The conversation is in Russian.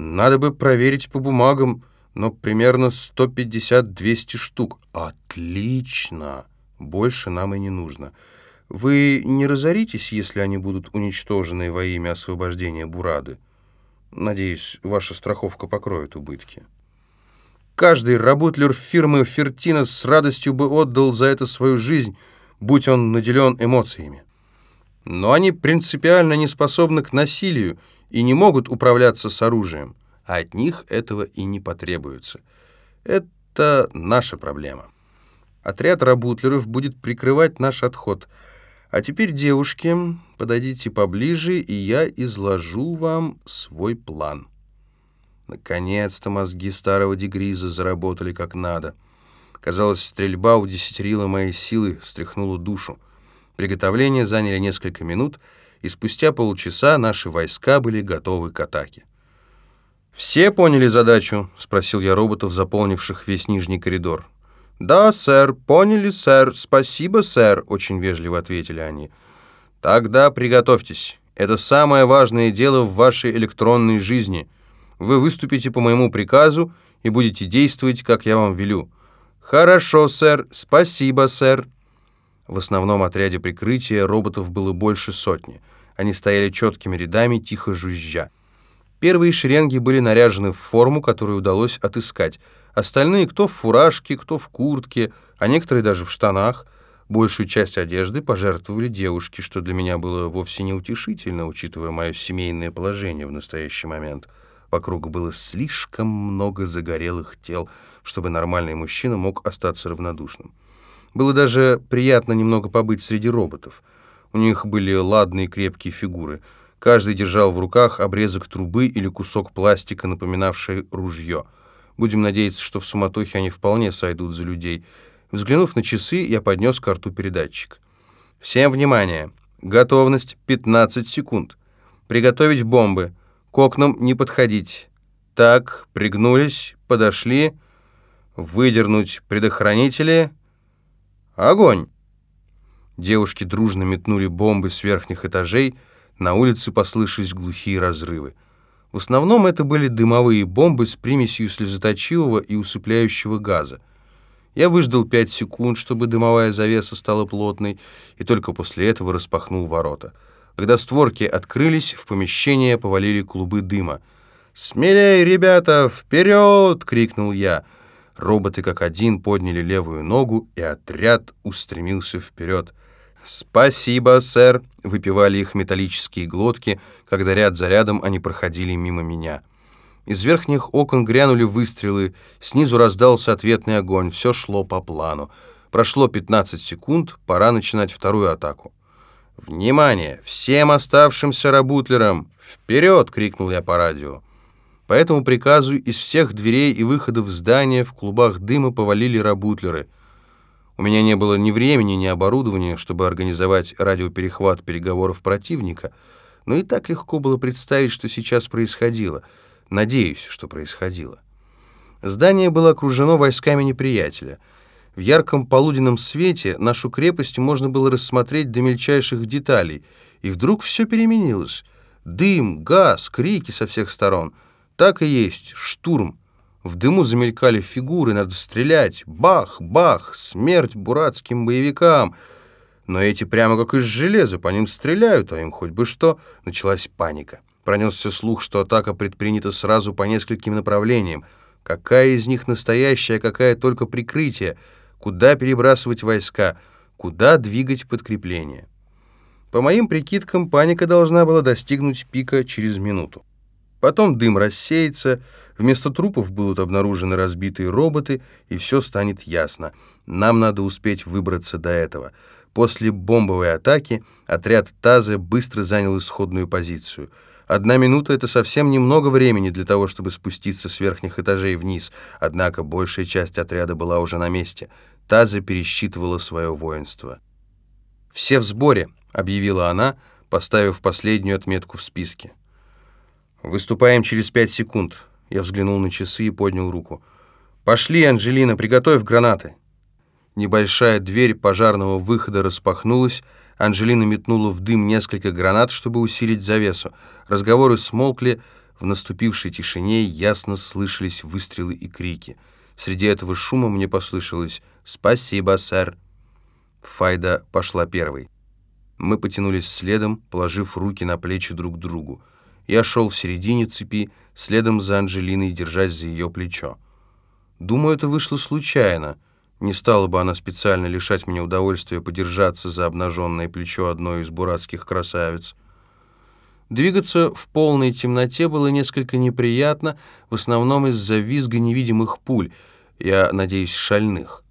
Надо бы проверить по бумагам, но примерно 150-200 штук. Отлично! Больше нам и не нужно. Вы не разоритесь, если они будут уничтожены во имя освобождения Бурады? Надеюсь, ваша страховка покроет убытки. Каждый работлер фирмы Фертина с радостью бы отдал за это свою жизнь, будь он наделен эмоциями. Но они принципиально не способны к насилию и не могут управляться с оружием, а от них этого и не потребуется. Это наша проблема. Отряд работлеров будет прикрывать наш отход. А теперь, девушки, подойдите поближе, и я изложу вам свой план». Наконец-то мозги старого Дегриза заработали как надо. Казалось, стрельба удесятерила мои силы, встряхнула душу. Приготовления заняли несколько минут, и спустя полчаса наши войска были готовы к атаке. «Все поняли задачу?» — спросил я роботов, заполнивших весь нижний коридор. «Да, сэр, поняли, сэр. Спасибо, сэр», — очень вежливо ответили они. «Тогда приготовьтесь. Это самое важное дело в вашей электронной жизни». Вы выступите по моему приказу и будете действовать, как я вам велю». «Хорошо, сэр. Спасибо, сэр». В основном отряде прикрытия роботов было больше сотни. Они стояли четкими рядами, тихо жужжа. Первые шеренги были наряжены в форму, которую удалось отыскать. Остальные кто в фуражке, кто в куртке, а некоторые даже в штанах. Большую часть одежды пожертвовали девушки, что для меня было вовсе неутешительно, учитывая мое семейное положение в настоящий момент. Вокруг было слишком много загорелых тел, чтобы нормальный мужчина мог остаться равнодушным. Было даже приятно немного побыть среди роботов. У них были ладные крепкие фигуры. Каждый держал в руках обрезок трубы или кусок пластика, напоминавший ружье. Будем надеяться, что в суматохе они вполне сойдут за людей. Взглянув на часы, я поднес к рту передатчик. «Всем внимание! Готовность 15 секунд. Приготовить бомбы. К окнам не подходить. Так, пригнулись, подошли. Выдернуть предохранители. Огонь! Девушки дружно метнули бомбы с верхних этажей. На улице послышались глухие разрывы. В основном это были дымовые бомбы с примесью слезоточивого и усыпляющего газа. Я выждал пять секунд, чтобы дымовая завеса стала плотной, и только после этого распахнул ворота — когда створки открылись, в помещение повалили клубы дыма. «Смелей, ребята, вперед!» — крикнул я. Роботы как один подняли левую ногу, и отряд устремился вперед. «Спасибо, сэр!» — выпивали их металлические глотки, когда ряд за рядом они проходили мимо меня. Из верхних окон грянули выстрелы, снизу раздался ответный огонь, все шло по плану. Прошло 15 секунд, пора начинать вторую атаку. «Внимание! Всем оставшимся рабутлерам! Вперед!» — крикнул я по радио. По этому приказу из всех дверей и выходов здания в клубах дыма повалили рабутлеры. У меня не было ни времени, ни оборудования, чтобы организовать радиоперехват переговоров противника, но и так легко было представить, что сейчас происходило. Надеюсь, что происходило. Здание было окружено войсками неприятеля — в ярком полуденном свете нашу крепость можно было рассмотреть до мельчайших деталей, и вдруг все переменилось. Дым, газ, крики со всех сторон. Так и есть, штурм. В дыму замелькали фигуры, надо стрелять. Бах, бах, смерть буратским боевикам. Но эти прямо как из железа, по ним стреляют, а им хоть бы что. Началась паника. Пронесся слух, что атака предпринята сразу по нескольким направлениям. Какая из них настоящая, какая только прикрытие — куда перебрасывать войска, куда двигать подкрепление. По моим прикидкам, паника должна была достигнуть пика через минуту. Потом дым рассеется, вместо трупов будут обнаружены разбитые роботы, и все станет ясно. Нам надо успеть выбраться до этого. После бомбовой атаки отряд Таза быстро занял исходную позицию — Одна минута — это совсем немного времени для того, чтобы спуститься с верхних этажей вниз, однако большая часть отряда была уже на месте. Таза пересчитывала свое воинство. «Все в сборе», — объявила она, поставив последнюю отметку в списке. «Выступаем через пять секунд». Я взглянул на часы и поднял руку. «Пошли, Анжелина, приготовь гранаты». Небольшая дверь пожарного выхода распахнулась, Анжелина метнула в дым несколько гранат, чтобы усилить завесу. Разговоры смолкли, В наступившей тишине ясно слышались выстрелы и крики. Среди этого шума мне послышалось «Спасибо, сэр». Файда пошла первой. Мы потянулись следом, положив руки на плечи друг другу. Я шел в середине цепи, следом за Анжелиной, держась за ее плечо. Думаю, это вышло случайно. Не стала бы она специально лишать меня удовольствия подержаться за обнаженное плечо одной из буратских красавиц. Двигаться в полной темноте было несколько неприятно, в основном из-за визга невидимых пуль, я надеюсь, шальных.